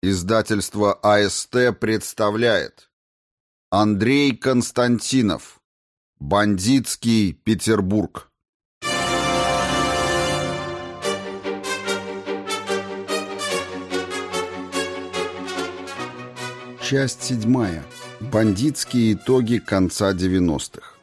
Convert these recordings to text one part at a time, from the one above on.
Издательство АСТ представляет Андрей Константинов Бандитский Петербург Часть седьмая. Бандитские итоги конца 90-х.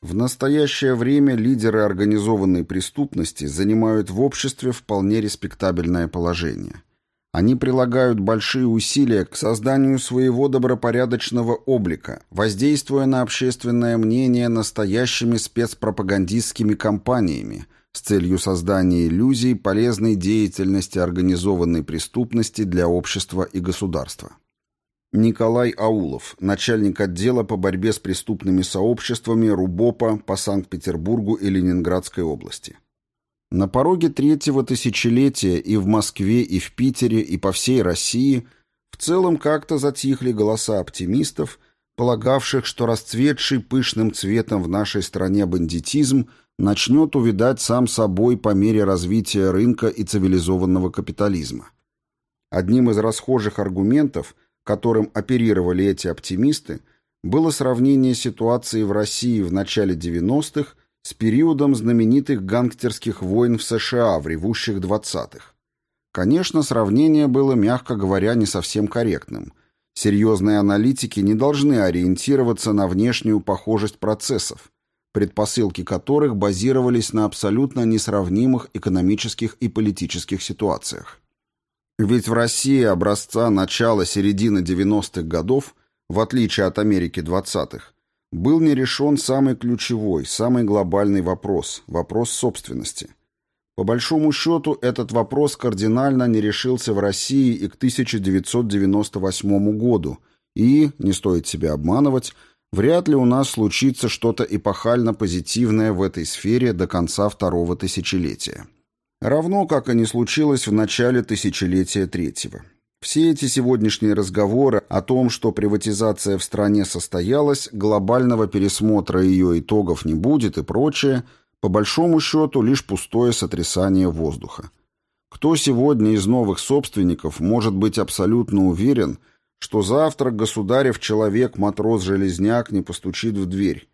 В настоящее время лидеры организованной преступности занимают в обществе вполне респектабельное положение – они прилагают большие усилия к созданию своего добропорядочного облика, воздействуя на общественное мнение настоящими спецпропагандистскими кампаниями с целью создания иллюзий полезной деятельности организованной преступности для общества и государства. Николай Аулов, начальник отдела по борьбе с преступными сообществами РУБОПа по Санкт-Петербургу и Ленинградской области. На пороге третьего тысячелетия и в Москве, и в Питере, и по всей России в целом как-то затихли голоса оптимистов, полагавших, что расцветший пышным цветом в нашей стране бандитизм начнет увидать сам собой по мере развития рынка и цивилизованного капитализма. Одним из расхожих аргументов, которым оперировали эти оптимисты, было сравнение ситуации в России в начале 90-х с периодом знаменитых гангстерских войн в США в ревущих 20-х. Конечно, сравнение было, мягко говоря, не совсем корректным. Серьезные аналитики не должны ориентироваться на внешнюю похожесть процессов, предпосылки которых базировались на абсолютно несравнимых экономических и политических ситуациях. Ведь в России образца начала-середины 90-х годов, в отличие от Америки 20-х, был не решен самый ключевой, самый глобальный вопрос – вопрос собственности. По большому счету, этот вопрос кардинально не решился в России и к 1998 году, и, не стоит себя обманывать, вряд ли у нас случится что-то эпохально позитивное в этой сфере до конца второго тысячелетия. Равно как и не случилось в начале тысячелетия третьего. Все эти сегодняшние разговоры о том, что приватизация в стране состоялась, глобального пересмотра ее итогов не будет и прочее, по большому счету лишь пустое сотрясание воздуха. Кто сегодня из новых собственников может быть абсолютно уверен, что завтра государев человек матрос-железняк не постучит в дверь?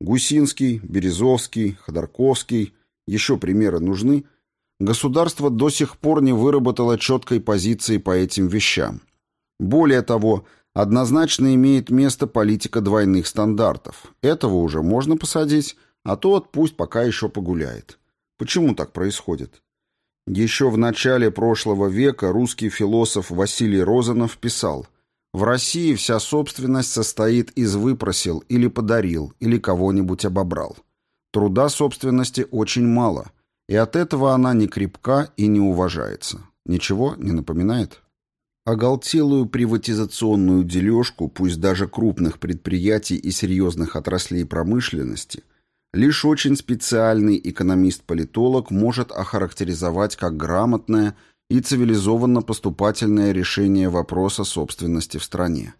Гусинский, Березовский, Ходорковский, еще примеры нужны – государство до сих пор не выработало четкой позиции по этим вещам. Более того, однозначно имеет место политика двойных стандартов. Этого уже можно посадить, а тот пусть пока еще погуляет. Почему так происходит? Еще в начале прошлого века русский философ Василий Розанов писал «В России вся собственность состоит из выпросил или подарил, или кого-нибудь обобрал. Труда собственности очень мало – и от этого она не крепка и не уважается. Ничего не напоминает? Оголтелую приватизационную дележку, пусть даже крупных предприятий и серьезных отраслей промышленности, лишь очень специальный экономист-политолог может охарактеризовать как грамотное и цивилизованно-поступательное решение вопроса собственности в стране.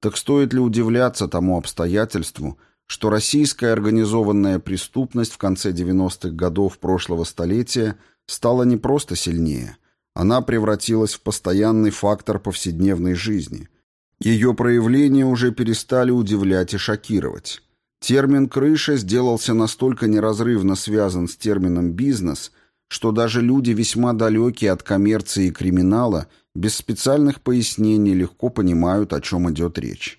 Так стоит ли удивляться тому обстоятельству, что российская организованная преступность в конце 90-х годов прошлого столетия стала не просто сильнее, она превратилась в постоянный фактор повседневной жизни. Ее проявления уже перестали удивлять и шокировать. Термин «крыша» сделался настолько неразрывно связан с термином «бизнес», что даже люди, весьма далекие от коммерции и криминала, без специальных пояснений легко понимают, о чем идет речь.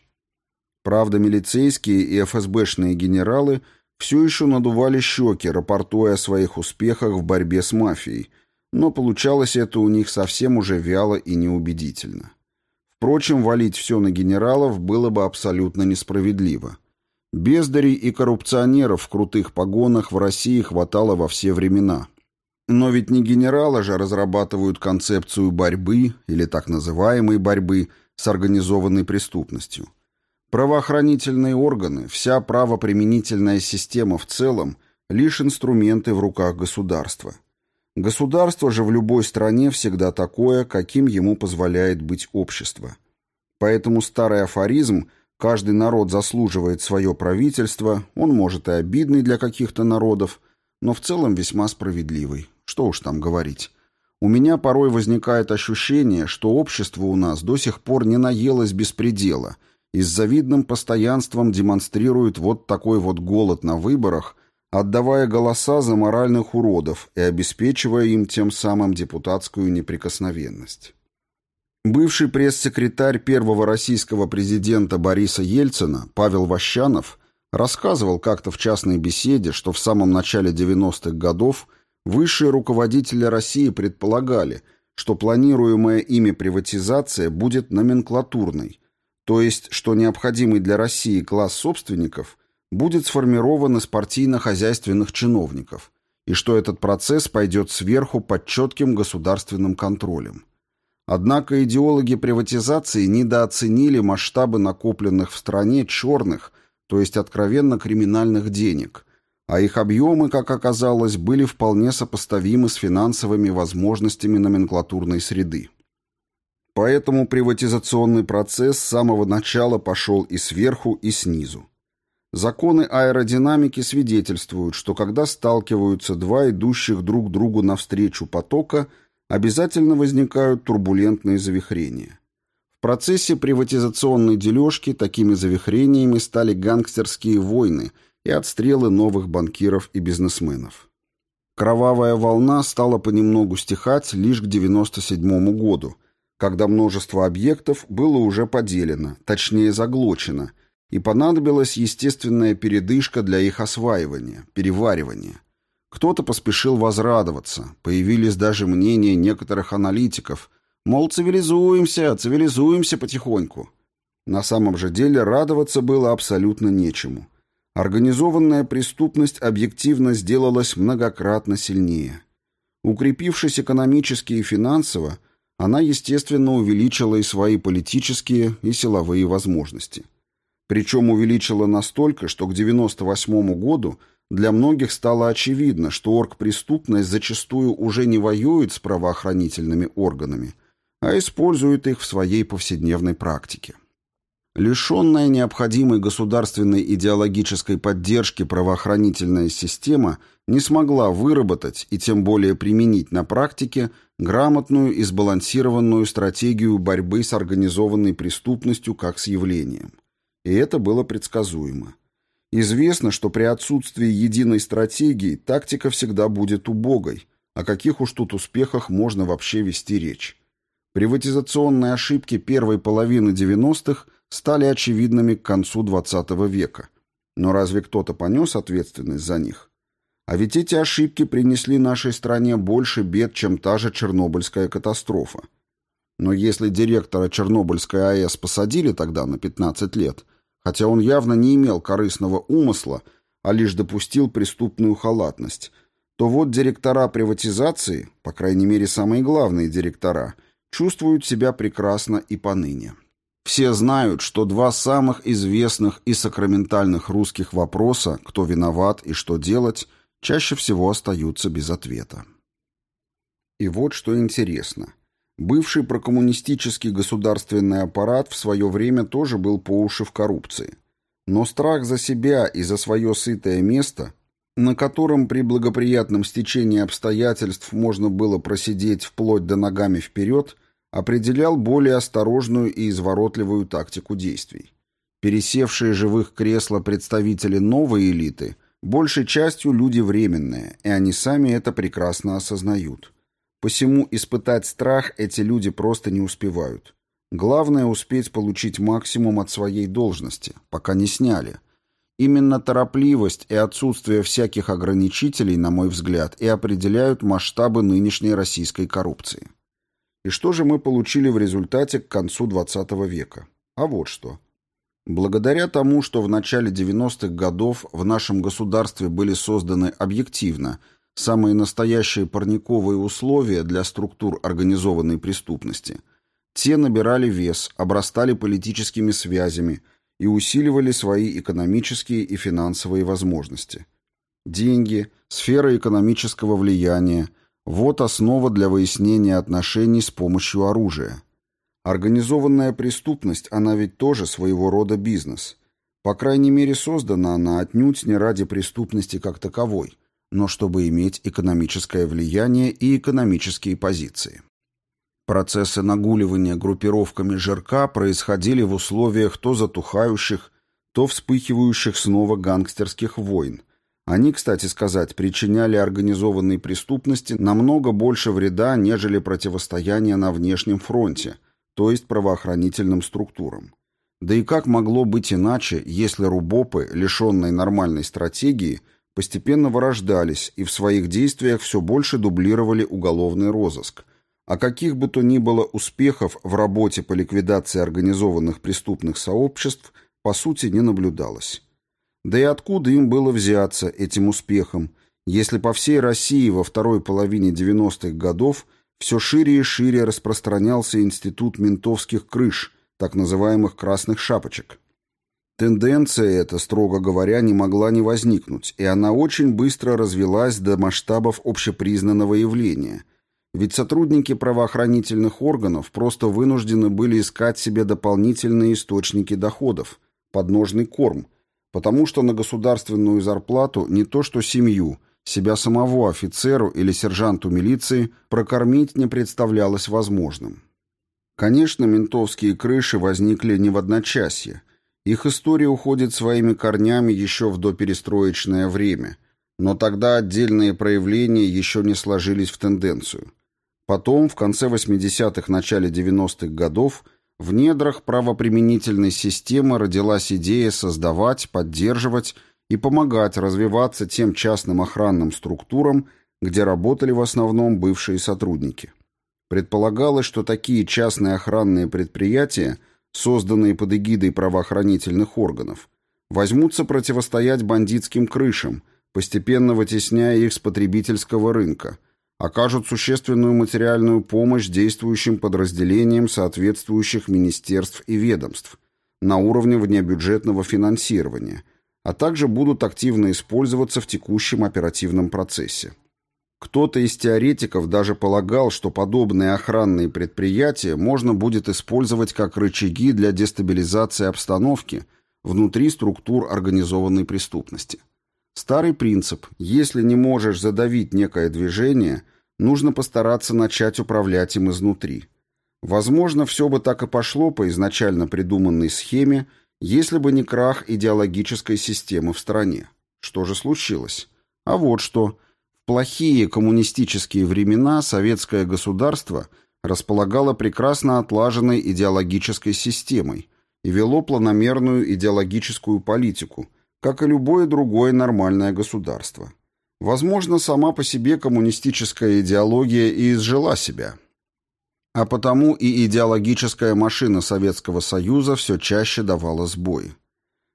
Правда, милицейские и ФСБшные генералы все еще надували щеки, рапортуя о своих успехах в борьбе с мафией, но получалось это у них совсем уже вяло и неубедительно. Впрочем, валить все на генералов было бы абсолютно несправедливо. Бездарей и коррупционеров в крутых погонах в России хватало во все времена. Но ведь не генералы же разрабатывают концепцию борьбы или так называемой борьбы с организованной преступностью. Правоохранительные органы, вся правоприменительная система в целом – лишь инструменты в руках государства. Государство же в любой стране всегда такое, каким ему позволяет быть общество. Поэтому старый афоризм «каждый народ заслуживает свое правительство» он может и обидный для каких-то народов, но в целом весьма справедливый. Что уж там говорить. У меня порой возникает ощущение, что общество у нас до сих пор не наелось без предела и с завидным постоянством демонстрирует вот такой вот голод на выборах, отдавая голоса за моральных уродов и обеспечивая им тем самым депутатскую неприкосновенность. Бывший пресс-секретарь первого российского президента Бориса Ельцина Павел Ващанов рассказывал как-то в частной беседе, что в самом начале 90-х годов высшие руководители России предполагали, что планируемая ими приватизация будет номенклатурной, то есть, что необходимый для России класс собственников будет сформирован из партийно-хозяйственных чиновников, и что этот процесс пойдет сверху под четким государственным контролем. Однако идеологи приватизации недооценили масштабы накопленных в стране черных, то есть откровенно криминальных денег, а их объемы, как оказалось, были вполне сопоставимы с финансовыми возможностями номенклатурной среды. Поэтому приватизационный процесс с самого начала пошел и сверху, и снизу. Законы аэродинамики свидетельствуют, что когда сталкиваются два идущих друг другу навстречу потока – обязательно возникают турбулентные завихрения. В процессе приватизационной дележки такими завихрениями стали гангстерские войны и отстрелы новых банкиров и бизнесменов. Кровавая волна стала понемногу стихать лишь к 1997 году, когда множество объектов было уже поделено, точнее заглочено, и понадобилась естественная передышка для их осваивания, переваривания – кто-то поспешил возрадоваться, появились даже мнения некоторых аналитиков, мол, цивилизуемся, цивилизуемся потихоньку. На самом же деле радоваться было абсолютно нечему. Организованная преступность объективно сделалась многократно сильнее. Укрепившись экономически и финансово, она, естественно, увеличила и свои политические и силовые возможности. Причем увеличила настолько, что к 1998 году для многих стало очевидно, что оргпреступность зачастую уже не воюет с правоохранительными органами, а использует их в своей повседневной практике. Лишенная необходимой государственной идеологической поддержки правоохранительная система не смогла выработать и тем более применить на практике грамотную и сбалансированную стратегию борьбы с организованной преступностью как с явлением. И это было предсказуемо. Известно, что при отсутствии единой стратегии тактика всегда будет убогой, о каких уж тут успехах можно вообще вести речь. Приватизационные ошибки первой половины 90-х стали очевидными к концу XX века. Но разве кто-то понес ответственность за них? А ведь эти ошибки принесли нашей стране больше бед, чем та же Чернобыльская катастрофа. Но если директора Чернобыльской АЭС посадили тогда на 15 лет – хотя он явно не имел корыстного умысла, а лишь допустил преступную халатность, то вот директора приватизации, по крайней мере самые главные директора, чувствуют себя прекрасно и поныне. Все знают, что два самых известных и сакраментальных русских вопроса «кто виноват и что делать» чаще всего остаются без ответа. И вот что интересно. Бывший прокоммунистический государственный аппарат в свое время тоже был по уши в коррупции. Но страх за себя и за свое сытое место, на котором при благоприятном стечении обстоятельств можно было просидеть вплоть до ногами вперед, определял более осторожную и изворотливую тактику действий. Пересевшие живых кресла представители новой элиты большей частью люди временные, и они сами это прекрасно осознают. Посему испытать страх эти люди просто не успевают. Главное успеть получить максимум от своей должности, пока не сняли. Именно торопливость и отсутствие всяких ограничителей, на мой взгляд, и определяют масштабы нынешней российской коррупции. И что же мы получили в результате к концу XX века? А вот что. Благодаря тому, что в начале 90-х годов в нашем государстве были созданы объективно – самые настоящие парниковые условия для структур организованной преступности, те набирали вес, обрастали политическими связями и усиливали свои экономические и финансовые возможности. Деньги, сфера экономического влияния – вот основа для выяснения отношений с помощью оружия. Организованная преступность, она ведь тоже своего рода бизнес. По крайней мере, создана она отнюдь не ради преступности как таковой – но чтобы иметь экономическое влияние и экономические позиции. Процессы нагуливания группировками жирка происходили в условиях то затухающих, то вспыхивающих снова гангстерских войн. Они, кстати сказать, причиняли организованной преступности намного больше вреда, нежели противостояние на внешнем фронте, то есть правоохранительным структурам. Да и как могло быть иначе, если рубопы, лишенные нормальной стратегии, постепенно вырождались и в своих действиях все больше дублировали уголовный розыск, а каких бы то ни было успехов в работе по ликвидации организованных преступных сообществ по сути не наблюдалось. Да и откуда им было взяться этим успехом, если по всей России во второй половине 90-х годов все шире и шире распространялся институт ментовских крыш – так называемых красных шапочек. Тенденция эта, строго говоря, не могла не возникнуть, и она очень быстро развелась до масштабов общепризнанного явления. Ведь сотрудники правоохранительных органов просто вынуждены были искать себе дополнительные источники доходов, подножный корм, потому что на государственную зарплату не то что семью, себя самого офицеру или сержанту милиции прокормить не представлялось возможным. Конечно, ментовские крыши возникли не в одночасье. Их история уходит своими корнями еще в доперестроечное время, но тогда отдельные проявления еще не сложились в тенденцию. Потом, в конце 80-х, начале 90-х годов, в недрах правоприменительной системы родилась идея создавать, поддерживать и помогать развиваться тем частным охранным структурам, где работали в основном бывшие сотрудники. Предполагалось, что такие частные охранные предприятия, созданные под эгидой правоохранительных органов, возьмутся противостоять бандитским крышам, постепенно вытесняя их с потребительского рынка, окажут существенную материальную помощь действующим подразделениям соответствующих министерств и ведомств на уровне внебюджетного финансирования, а также будут активно использоваться в текущем оперативном процессе. Кто-то из теоретиков даже полагал, что подобные охранные предприятия можно будет использовать как рычаги для дестабилизации обстановки внутри структур организованной преступности. Старый принцип «если не можешь задавить некое движение», нужно постараться начать управлять им изнутри. Возможно, все бы так и пошло по изначально придуманной схеме, если бы не крах идеологической системы в стране. Что же случилось? А вот что – плохие коммунистические времена советское государство располагало прекрасно отлаженной идеологической системой и вело планомерную идеологическую политику, как и любое другое нормальное государство. Возможно, сама по себе коммунистическая идеология и изжила себя. А потому и идеологическая машина Советского Союза все чаще давала сбои.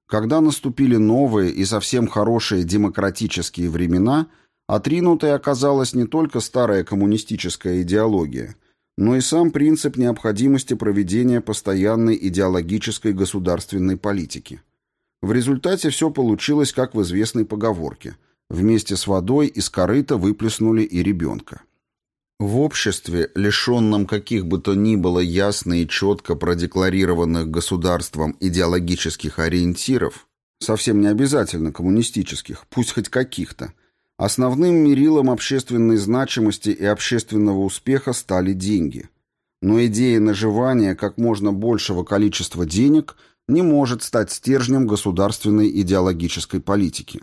Когда наступили новые и совсем хорошие демократические времена – Отринутой оказалась не только старая коммунистическая идеология, но и сам принцип необходимости проведения постоянной идеологической государственной политики. В результате все получилось, как в известной поговорке. Вместе с водой из корыта выплеснули и ребенка. В обществе, лишенном каких бы то ни было ясно и четко продекларированных государством идеологических ориентиров, совсем не обязательно коммунистических, пусть хоть каких-то, Основным мерилом общественной значимости и общественного успеха стали деньги. Но идея наживания как можно большего количества денег не может стать стержнем государственной идеологической политики.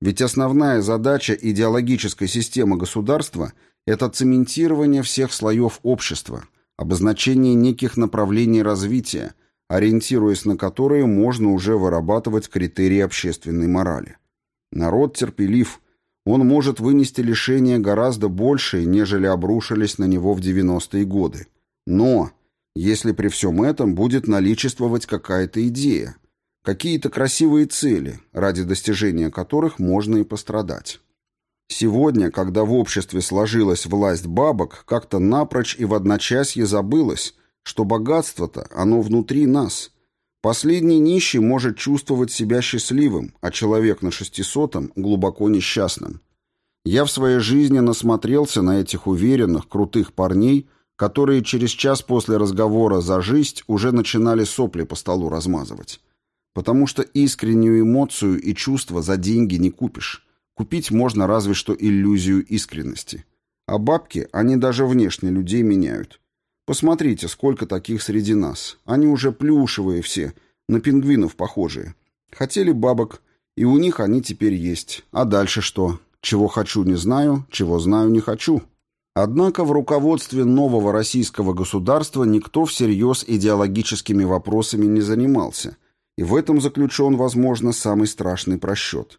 Ведь основная задача идеологической системы государства – это цементирование всех слоев общества, обозначение неких направлений развития, ориентируясь на которые можно уже вырабатывать критерии общественной морали. Народ терпелив – он может вынести лишения гораздо большие, нежели обрушились на него в 90-е годы. Но, если при всем этом будет наличествовать какая-то идея, какие-то красивые цели, ради достижения которых можно и пострадать. Сегодня, когда в обществе сложилась власть бабок, как-то напрочь и в одночасье забылось, что богатство-то, оно внутри нас. Последний нищий может чувствовать себя счастливым, а человек на шестисотом – глубоко несчастным. Я в своей жизни насмотрелся на этих уверенных, крутых парней, которые через час после разговора за жизнь уже начинали сопли по столу размазывать. Потому что искреннюю эмоцию и чувство за деньги не купишь. Купить можно разве что иллюзию искренности. А бабки, они даже внешне людей меняют. Посмотрите, сколько таких среди нас. Они уже плюшевые все, на пингвинов похожие. Хотели бабок, и у них они теперь есть. А дальше что? Чего хочу, не знаю, чего знаю, не хочу. Однако в руководстве нового российского государства никто всерьез идеологическими вопросами не занимался, и в этом заключен, возможно, самый страшный просчет.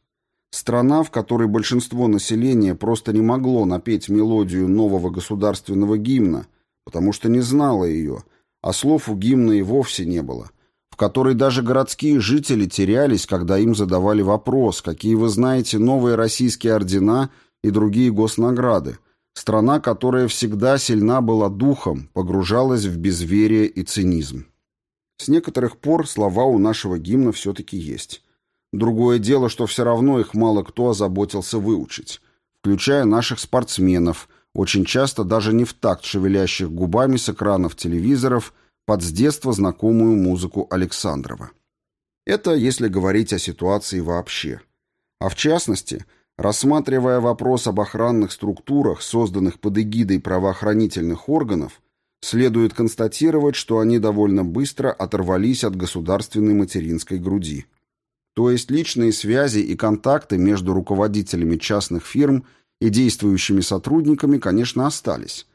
Страна, в которой большинство населения просто не могло напеть мелодию нового государственного гимна, потому что не знало ее, а слов у гимна и вовсе не было, в которой даже городские жители терялись, когда им задавали вопрос, какие вы знаете новые российские ордена и другие госнаграды, страна, которая всегда сильна была духом, погружалась в безверие и цинизм. С некоторых пор слова у нашего гимна все-таки есть. Другое дело, что все равно их мало кто озаботился выучить, включая наших спортсменов, очень часто даже не в такт шевелящих губами с экранов телевизоров под с детства знакомую музыку Александрова. Это если говорить о ситуации вообще. А в частности, рассматривая вопрос об охранных структурах, созданных под эгидой правоохранительных органов, следует констатировать, что они довольно быстро оторвались от государственной материнской груди. То есть личные связи и контакты между руководителями частных фирм и действующими сотрудниками, конечно, остались.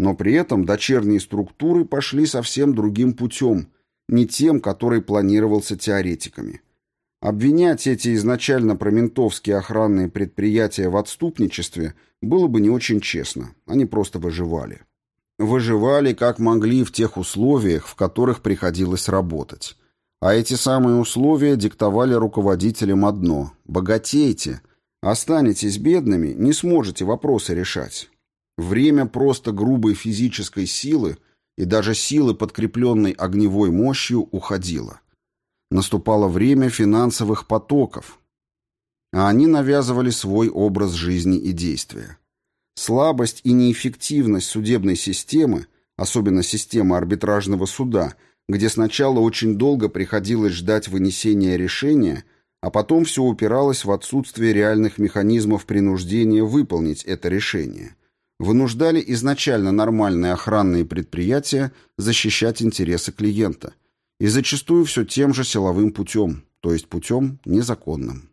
Но при этом дочерние структуры пошли совсем другим путем, не тем, который планировался теоретиками. Обвинять эти изначально проментовские охранные предприятия в отступничестве было бы не очень честно, они просто выживали. Выживали как могли в тех условиях, в которых приходилось работать. А эти самые условия диктовали руководителям одно – богатейте, останетесь бедными, не сможете вопросы решать. Время просто грубой физической силы и даже силы, подкрепленной огневой мощью, уходило. Наступало время финансовых потоков, а они навязывали свой образ жизни и действия. Слабость и неэффективность судебной системы, особенно системы арбитражного суда – где сначала очень долго приходилось ждать вынесения решения, а потом все упиралось в отсутствие реальных механизмов принуждения выполнить это решение. Вынуждали изначально нормальные охранные предприятия защищать интересы клиента. И зачастую все тем же силовым путем, то есть путем незаконным.